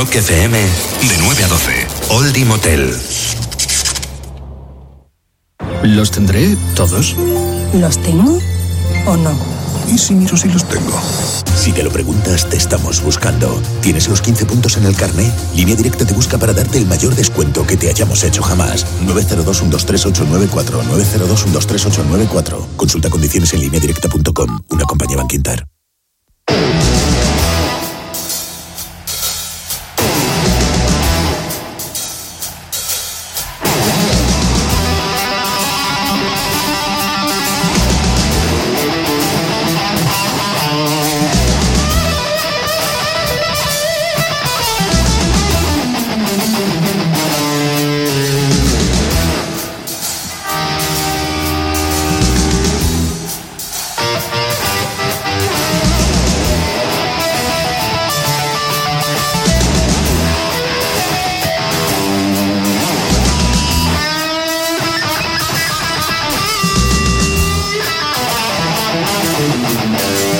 Rock FM, de 9 a 12. Oldie Motel. ¿Los tendré todos? ¿Los tengo o no? ¿Y si miro si los tengo? Si te lo preguntas, te estamos buscando. ¿Tienes los 15 puntos en el carné? Línea Directa te busca para darte el mayor descuento que te hayamos hecho jamás. 902-123-894. 902-123-894. Consulta condiciones en lineadirecta.com. Una compañía Banquintar. Mantan Anda yang.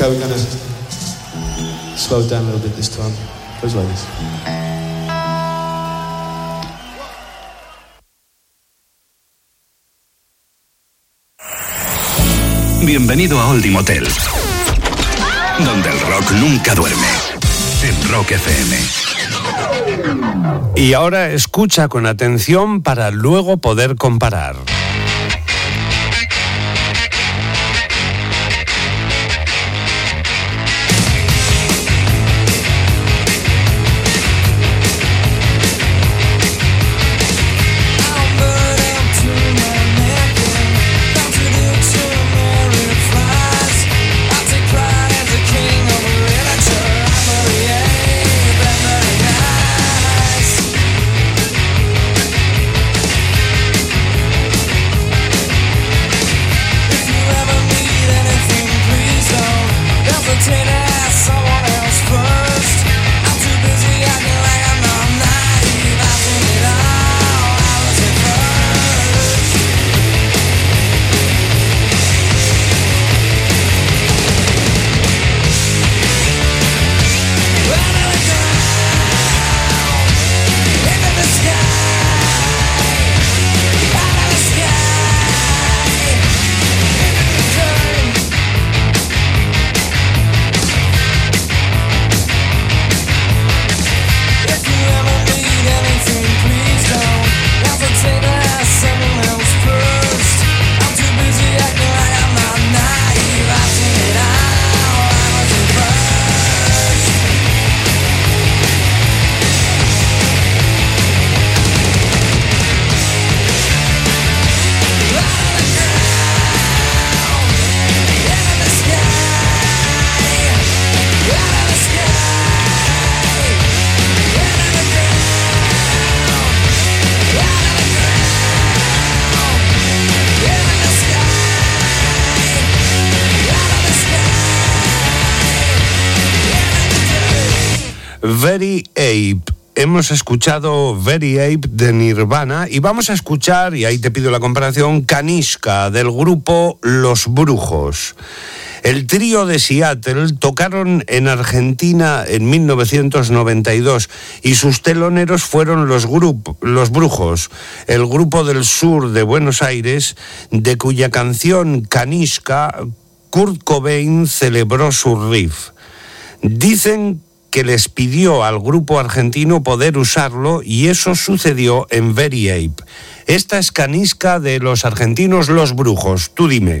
Okay, we're gonna slow down a little bit this time. Goes like this. Bienvenido a Oldie Motel, donde el rock nunca duerme. En Rock FM. Y ahora escucha con atención para luego poder comparar. Very Ape. Hemos escuchado Very Ape de Nirvana y vamos a escuchar, y ahí te pido la comparación, Kanishka del grupo Los Brujos. El trío de Seattle tocaron en Argentina en 1992 y sus teloneros fueron los, los Brujos, el grupo del sur de Buenos Aires, de cuya canción Kanishka Kurt Cobain celebró su riff. Dicen que les pidió al grupo argentino poder usarlo y eso sucedió en Very Ape. Esta es Canisca de los argentinos Los Brujos. Tú dime.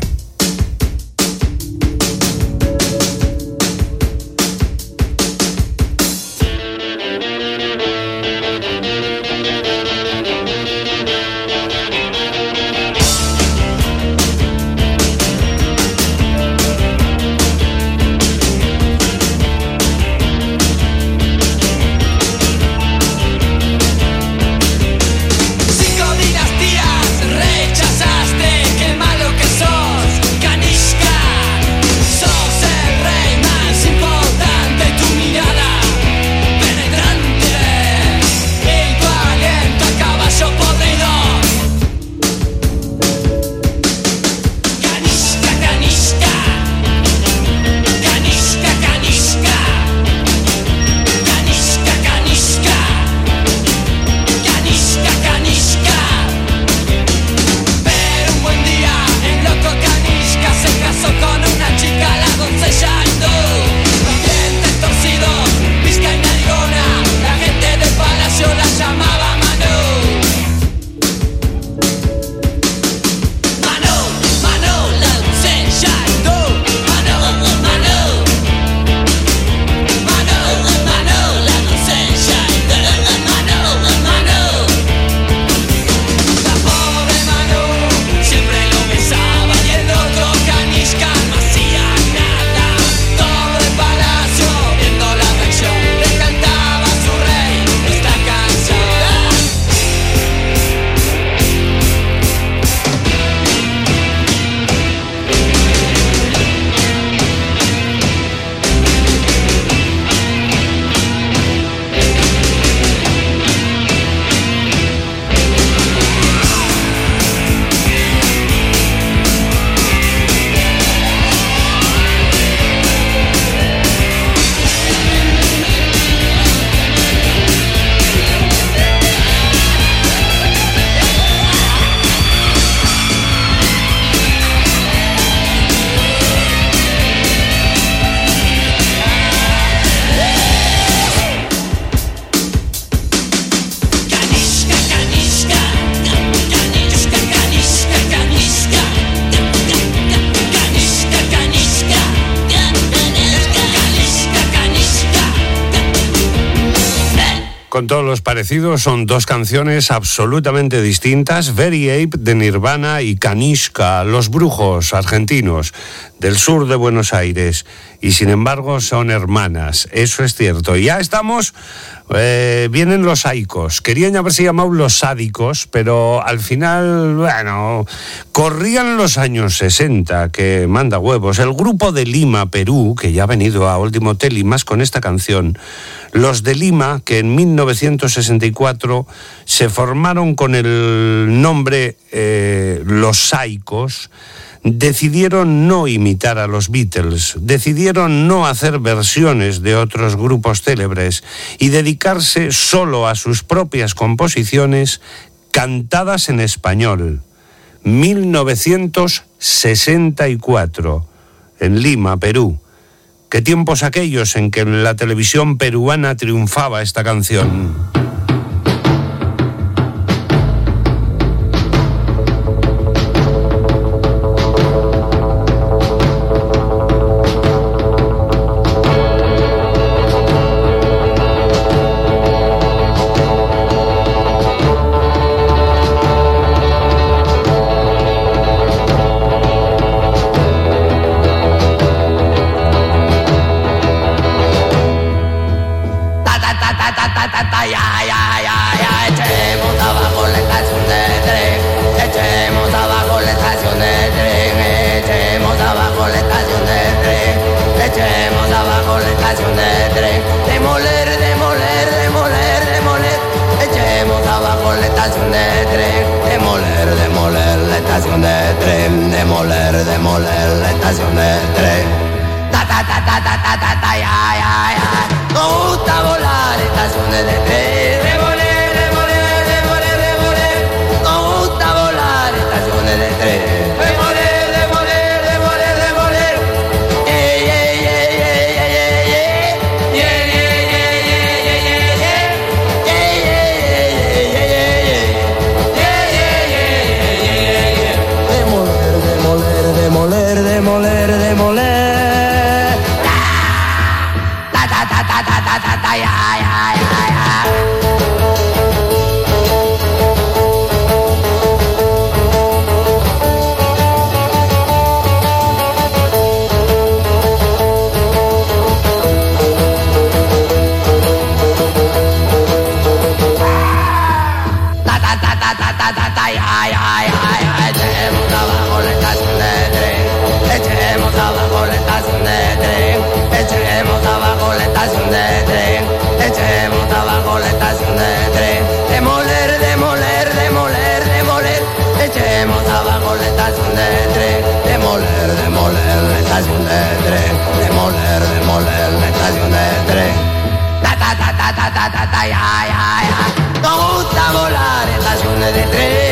Todos los parecidos, son dos canciones absolutamente distintas, Very Ape de Nirvana y Kanishka, Los Brujos argentinos del sur de Buenos Aires. Y sin embargo son hermanas, eso es cierto. Y ya estamos, eh, vienen los saicos. Querían haberse llamado los sádicos, pero al final, bueno, corrían los años 60, que manda huevos. El grupo de Lima, Perú, que ya ha venido a Último Hotel y más con esta canción, los de Lima, que en 1964 se formaron con el nombre eh, Los Saicos, decidieron no imitar a los Beatles, decidieron no hacer versiones de otros grupos célebres y dedicarse solo a sus propias composiciones cantadas en español. 1964, en Lima, Perú. Qué tiempos aquellos en que en la televisión peruana triunfaba esta canción. estación de tren, demoler, demoler la estación de tren. Ta ta ta ta ta ta ta ta ya ya ya. Nos gusta volar en estaciones de tren.